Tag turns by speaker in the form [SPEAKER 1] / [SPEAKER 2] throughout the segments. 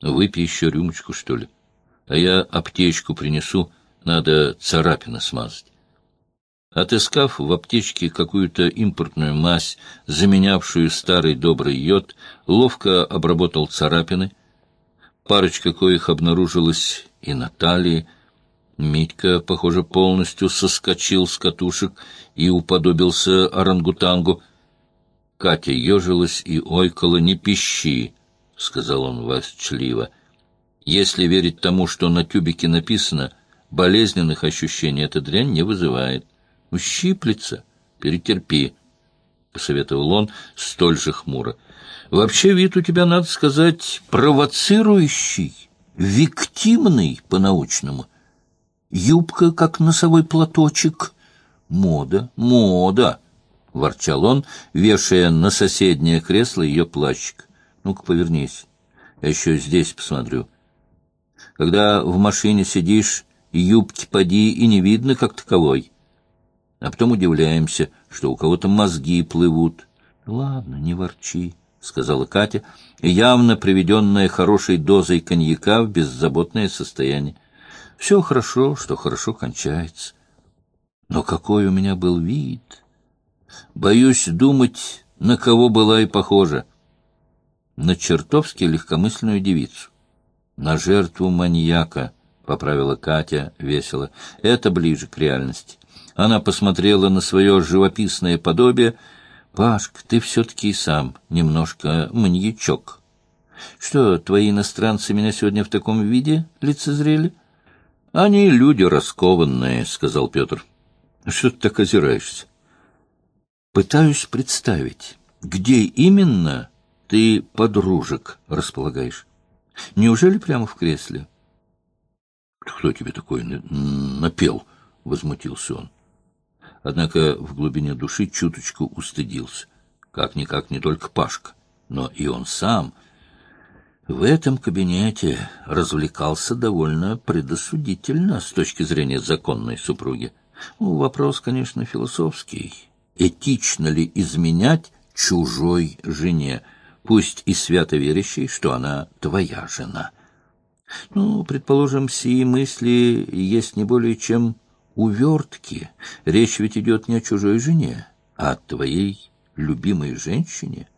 [SPEAKER 1] Выпей еще рюмочку, что ли. А я аптечку принесу, надо царапины смазать. Отыскав в аптечке какую-то импортную мазь, заменявшую старый добрый йод, ловко обработал царапины. Парочка коих обнаружилась и на талии. Митька, похоже, полностью соскочил с катушек и уподобился орангутангу. Катя ежилась и ойкала «Не пищи!» — сказал он ворчливо. «Если верить тому, что на тюбике написано, болезненных ощущений эта дрянь не вызывает. Ущиплется, перетерпи», — посоветовал он столь же хмуро. «Вообще вид у тебя, надо сказать, провоцирующий, виктимный по-научному. Юбка, как носовой платочек. Мода, мода!» — ворчал он, вешая на соседнее кресло ее плащик. Ну-ка, повернись. Я еще здесь посмотрю. Когда в машине сидишь, юбки поди и не видно как таковой. А потом удивляемся, что у кого-то мозги плывут. — Ладно, не ворчи, — сказала Катя, явно приведенная хорошей дозой коньяка в беззаботное состояние. — Все хорошо, что хорошо кончается. Но какой у меня был вид! Боюсь думать, на кого была и похожа на чертовски легкомысленную девицу. На жертву маньяка, — поправила Катя весело. Это ближе к реальности. Она посмотрела на свое живописное подобие. «Пашка, ты все-таки сам немножко маньячок. Что, твои иностранцы меня сегодня в таком виде лицезрели?» «Они люди раскованные», — сказал Петр. «Что ты так озираешься?» «Пытаюсь представить, где именно ты подружек располагаешь. Неужели прямо в кресле? — Кто тебе такой напел? — возмутился он. Однако в глубине души чуточку устыдился. Как-никак не только Пашка, но и он сам. В этом кабинете развлекался довольно предосудительно с точки зрения законной супруги. Ну, вопрос, конечно, философский. Этично ли изменять чужой жене? — пусть и свято верящий, что она твоя жена. Ну, предположим, сии мысли есть не более чем увертки. Речь ведь идет не о чужой жене, а о твоей любимой женщине.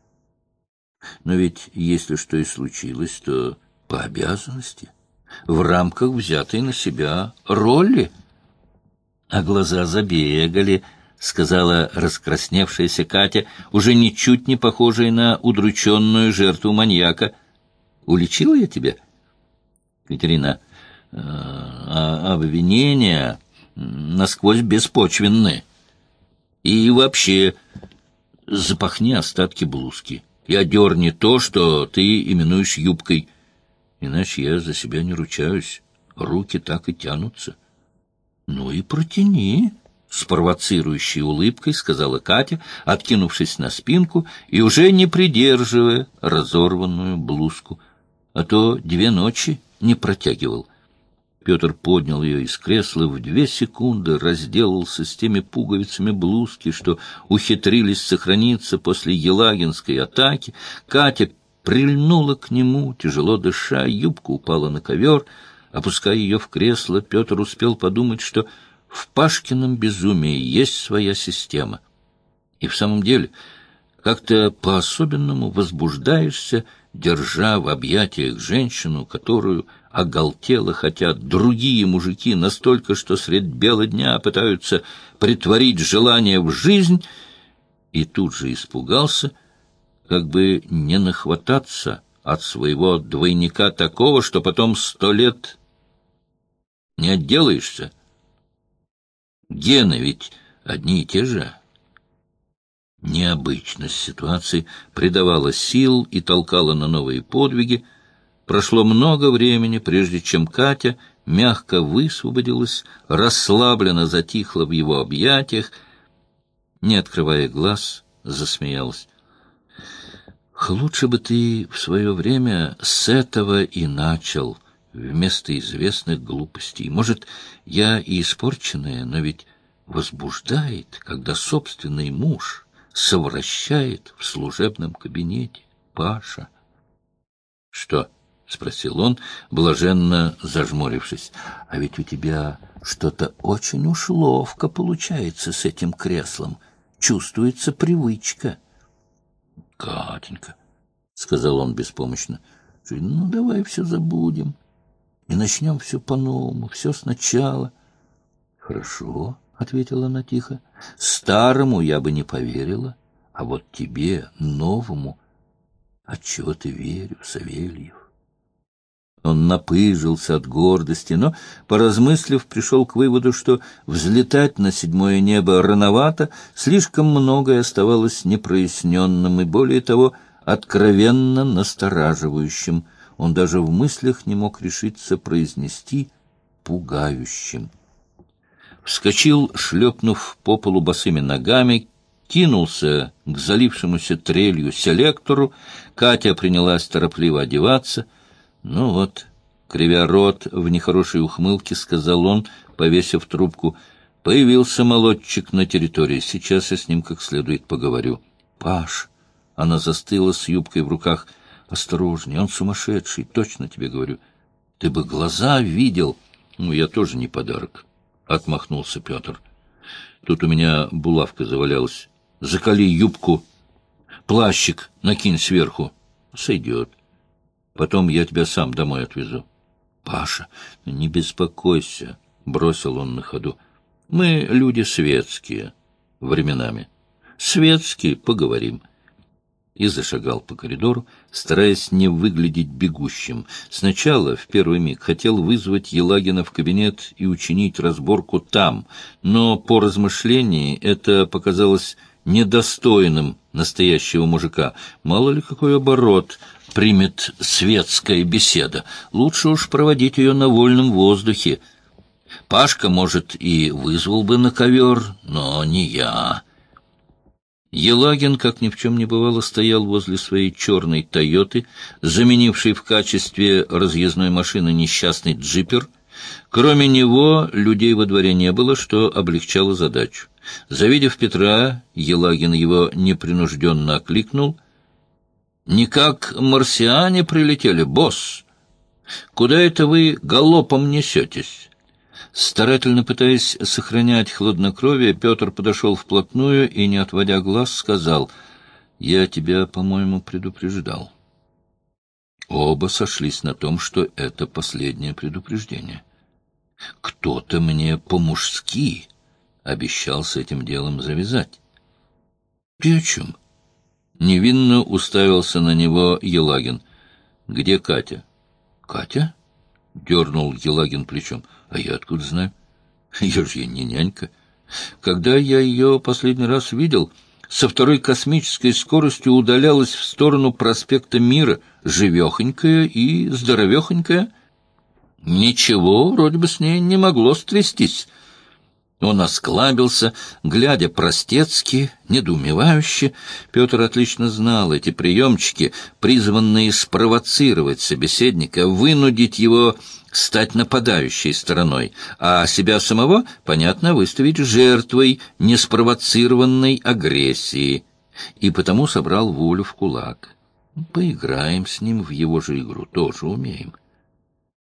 [SPEAKER 1] Но ведь если что и случилось, то по обязанности, в рамках взятой на себя роли. А глаза забегали, —— сказала раскрасневшаяся Катя, уже ничуть не похожая на удрученную жертву маньяка. — Уличила я тебя? — Катерина, а обвинения насквозь беспочвенны. И вообще, запахни остатки блузки и одерни то, что ты именуешь юбкой. Иначе я за себя не ручаюсь. Руки так и тянутся. Ну и протяни. С провоцирующей улыбкой сказала Катя, откинувшись на спинку и уже не придерживая разорванную блузку. А то две ночи не протягивал. Петр поднял ее из кресла, в две секунды разделался с теми пуговицами блузки, что ухитрились сохраниться после елагинской атаки. Катя прильнула к нему, тяжело дыша, юбка упала на ковер. Опуская ее в кресло, Петр успел подумать, что в Пашкином безумии есть своя система. И в самом деле, как-то по-особенному возбуждаешься, держа в объятиях женщину, которую оголтело хотят другие мужики настолько, что средь бела дня пытаются притворить желание в жизнь, и тут же испугался, как бы не нахвататься от своего двойника такого, что потом сто лет не отделаешься. Гены ведь одни и те же. Необычность ситуации придавала сил и толкала на новые подвиги. Прошло много времени, прежде чем Катя мягко высвободилась, расслабленно затихла в его объятиях, не открывая глаз, засмеялась. «Лучше бы ты в свое время с этого и начал», вместо известных глупостей. Может, я и испорченная, но ведь возбуждает, когда собственный муж совращает в служебном кабинете. Паша. Что? спросил он, блаженно зажмурившись. — А ведь у тебя что-то очень уж ловко получается с этим креслом. Чувствуется привычка. — Катенька, — сказал он беспомощно, — ну давай все забудем и начнем все по-новому, все сначала. — Хорошо, — ответила она тихо, — старому я бы не поверила, а вот тебе, новому, отчего ты верю, Савельев. Он напыжился от гордости, но, поразмыслив, пришел к выводу, что взлетать на седьмое небо рановато, слишком многое оставалось непроясненным и, более того, откровенно настораживающим. Он даже в мыслях не мог решиться произнести «пугающим». Вскочил, шлепнув по полу босыми ногами, кинулся к залившемуся трелью селектору. Катя принялась торопливо одеваться — ну вот, кривя рот в нехорошей ухмылке, сказал он, повесив трубку, появился молодчик на территории. Сейчас я с ним как следует поговорю. Паш, она застыла с юбкой в руках. Осторожней, он сумасшедший, точно тебе говорю. Ты бы глаза видел. Ну, я тоже не подарок, — отмахнулся Петр. Тут у меня булавка завалялась. Закали юбку, плащик накинь сверху. Сойдет. Потом я тебя сам домой отвезу. — Паша, не беспокойся, — бросил он на ходу. — Мы люди светские временами. Светские поговорим. И зашагал по коридору, стараясь не выглядеть бегущим. Сначала, в первый миг, хотел вызвать Елагина в кабинет и учинить разборку там, но по размышлении это показалось недостойным настоящего мужика. Мало ли какой оборот примет светская беседа. Лучше уж проводить ее на вольном воздухе. Пашка, может, и вызвал бы на ковер, но не я. Елагин, как ни в чем не бывало, стоял возле своей черной «Тойоты», заменившей в качестве разъездной машины несчастный джипер. Кроме него людей во дворе не было, что облегчало задачу. Завидев Петра, Елагин его непринужденно окликнул — не как марсиане прилетели, босс. Куда это вы галопом несетесь? Старательно пытаясь сохранять хладнокровие, Петр подошел вплотную и, не отводя глаз, сказал, «Я тебя, по-моему, предупреждал». Оба сошлись на том, что это последнее предупреждение. Кто-то мне по-мужски обещал с этим делом завязать. — Ты о чем? — Невинно уставился на него Елагин. «Где Катя?» «Катя?» — дернул Елагин плечом. «А я откуда знаю? Я же не нянька. Когда я ее последний раз видел, со второй космической скоростью удалялась в сторону проспекта Мира, живехонькая и здоровехонькая. Ничего вроде бы с ней не могло стрястись». Он осклабился, глядя простецки, недоумевающе. Петр отлично знал эти приемчики, призванные спровоцировать собеседника, вынудить его стать нападающей стороной, а себя самого, понятно, выставить жертвой неспровоцированной агрессии. И потому собрал волю в кулак. Поиграем с ним в его же игру, тоже умеем.